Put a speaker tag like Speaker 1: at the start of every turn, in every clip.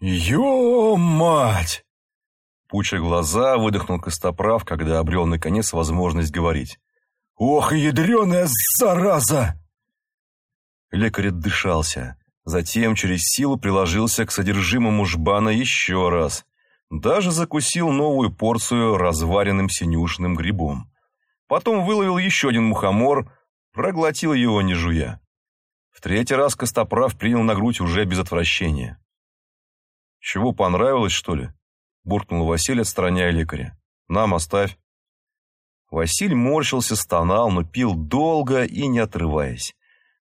Speaker 1: «Ё-мать!» Пуча глаза, выдохнул Костоправ, когда обрел, наконец, возможность говорить. «Ох, ядреная зараза!» Лекарь отдышался. Затем через силу приложился к содержимому жбана еще раз. Даже закусил новую порцию разваренным синюшным грибом. Потом выловил еще один мухомор, проглотил его не жуя. В третий раз Костоправ принял на грудь уже без отвращения. «Чего, понравилось, что ли?» – буркнул Василий, отстраняя лекаря. «Нам оставь». Василь морщился, стонал, но пил долго и не отрываясь.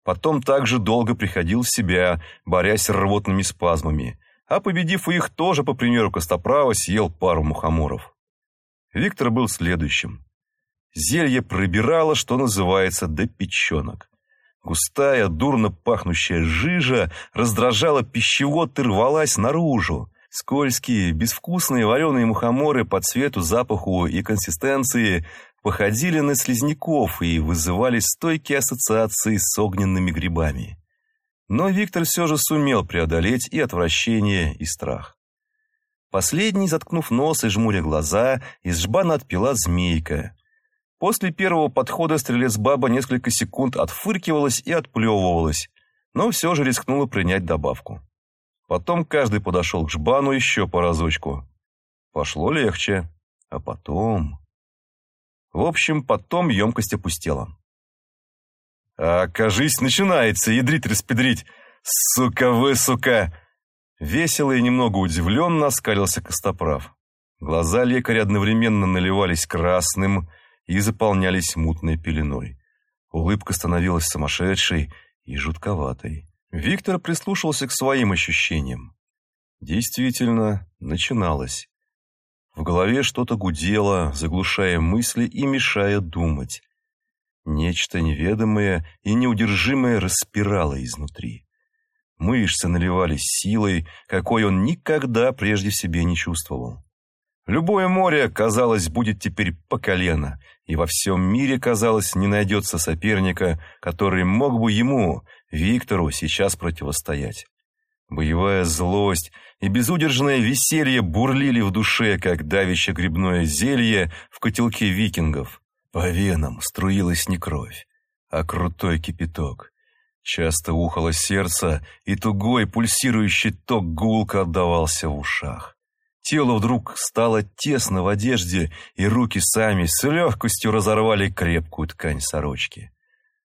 Speaker 1: Потом также долго приходил в себя, борясь с рвотными спазмами, а победив их, тоже, по примеру Костоправа, съел пару мухоморов. Виктор был следующим. Зелье пробирало, что называется, до печенок. Густая, дурно пахнущая жижа раздражала пищевод и рвалась наружу. Скользкие, безвкусные вареные мухоморы по цвету, запаху и консистенции походили на слизняков и вызывали стойкие ассоциации с огненными грибами. Но Виктор все же сумел преодолеть и отвращение, и страх. Последний, заткнув нос и жмуря глаза, из жбана отпила змейка. После первого подхода стрелец-баба несколько секунд отфыркивалась и отплевывалась, но все же рискнула принять добавку. Потом каждый подошел к жбану еще по разочку. Пошло легче. А потом... В общем, потом емкость опустела. «А, кажись, начинается ядрить-распедрить! Сука вы, сука!» Весело и немного удивленно оскалился Костоправ. Глаза лекаря одновременно наливались красным и заполнялись мутной пеленой. Улыбка становилась сумасшедшей и жутковатой. Виктор прислушался к своим ощущениям. Действительно, начиналось. В голове что-то гудело, заглушая мысли и мешая думать. Нечто неведомое и неудержимое распирало изнутри. Мышцы наливались силой, какой он никогда прежде в себе не чувствовал. Любое море, казалось, будет теперь по колено, и во всем мире, казалось, не найдется соперника, который мог бы ему, Виктору, сейчас противостоять. Боевая злость и безудержное веселье бурлили в душе, как давящее грибное зелье в котелке викингов. По венам струилась не кровь, а крутой кипяток. Часто ухало сердце, и тугой пульсирующий ток гулко отдавался в ушах. Тело вдруг стало тесно в одежде, и руки сами с легкостью разорвали крепкую ткань сорочки.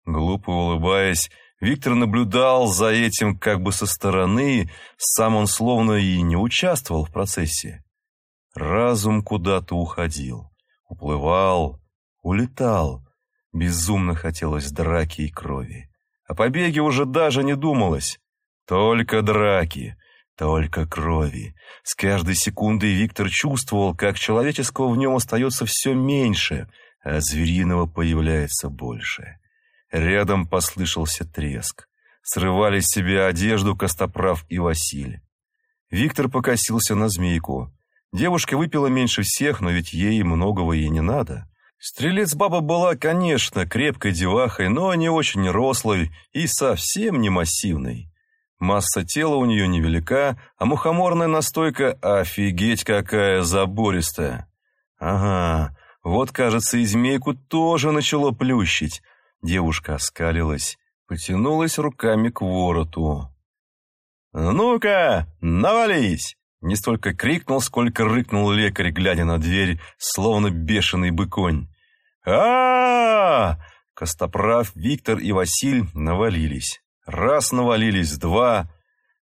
Speaker 1: Глупо улыбаясь, Виктор наблюдал за этим как бы со стороны, сам он словно и не участвовал в процессе. Разум куда-то уходил, уплывал, улетал. Безумно хотелось драки и крови. О побеге уже даже не думалось. Только драки, только крови. С каждой секундой Виктор чувствовал, как человеческого в нем остается все меньше, а звериного появляется больше. Рядом послышался треск. Срывали с себя одежду Костоправ и Василий. Виктор покосился на змейку. Девушка выпила меньше всех, но ведь ей многого и не надо. Стрелец-баба была, конечно, крепкой девахой, но не очень рослой и совсем не массивной. Масса тела у нее невелика, а мухоморная настойка офигеть какая забористая. Ага, вот, кажется, и змейку тоже начало плющить, Девушка оскалилась, потянулась руками к вороту. «Ну-ка, навались!» Не столько крикнул, сколько рыкнул лекарь, глядя на дверь, словно бешеный быконь. а, Костоправ, Виктор и Василь навалились. Раз навалились, два.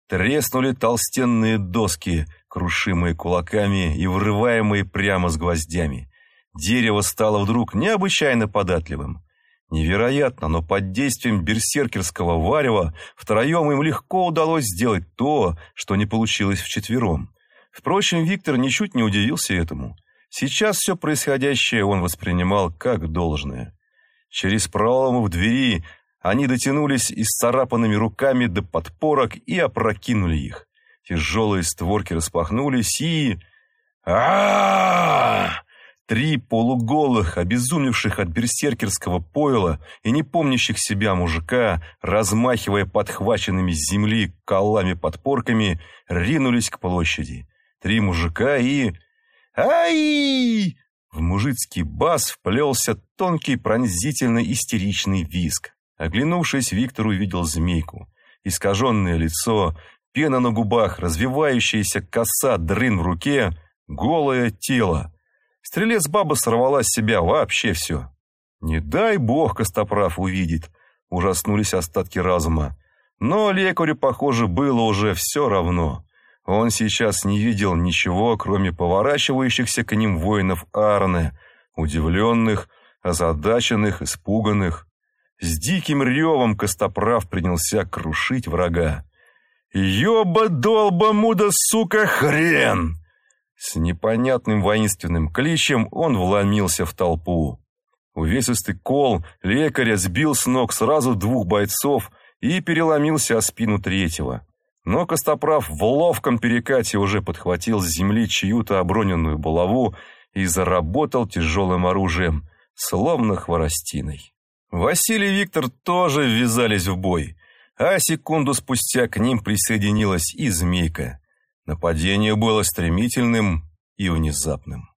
Speaker 1: Треснули толстенные доски, крушимые кулаками и врываемые прямо с гвоздями. Дерево стало вдруг необычайно податливым. Невероятно, но под действием берсеркерского варева втроем им легко удалось сделать то, что не получилось вчетвером. Впрочем, Виктор ничуть не удивился этому. Сейчас все происходящее он воспринимал как должное. Через проломы в двери они дотянулись и с царапанными руками до подпорок и опрокинули их. Тяжелые створки распахнулись и... а, -а, -а, -а Три полуголых, обезумевших от берсеркерского пойла и не помнящих себя мужика, размахивая подхваченными с земли колами-подпорками, ринулись к площади. Три мужика и... «Ай!» В мужицкий бас вплелся тонкий пронзительно истеричный визг. Оглянувшись, Виктор увидел змейку. Искаженное лицо, пена на губах, развивающаяся коса, дрын в руке, голое тело. Стрелец-баба сорвала с себя вообще все. Не дай бог Костоправ увидит, ужаснулись остатки разума. Но лекарю, похоже, было уже все равно. Он сейчас не видел ничего, кроме поворачивающихся к ним воинов Арны, удивленных, озадаченных, испуганных. С диким ревом Костоправ принялся крушить врага. «Ёба-долба, муда, сука, хрен!» С непонятным воинственным кличем он вломился в толпу. Увесистый кол лекаря сбил с ног сразу двух бойцов и переломился о спину третьего. Но Костоправ в ловком перекате уже подхватил с земли чью-то оброненную булаву и заработал тяжелым оружием, словно хворостиной. Василий и Виктор тоже ввязались в бой, а секунду спустя к ним присоединилась и змейка. Нападение было стремительным и внезапным.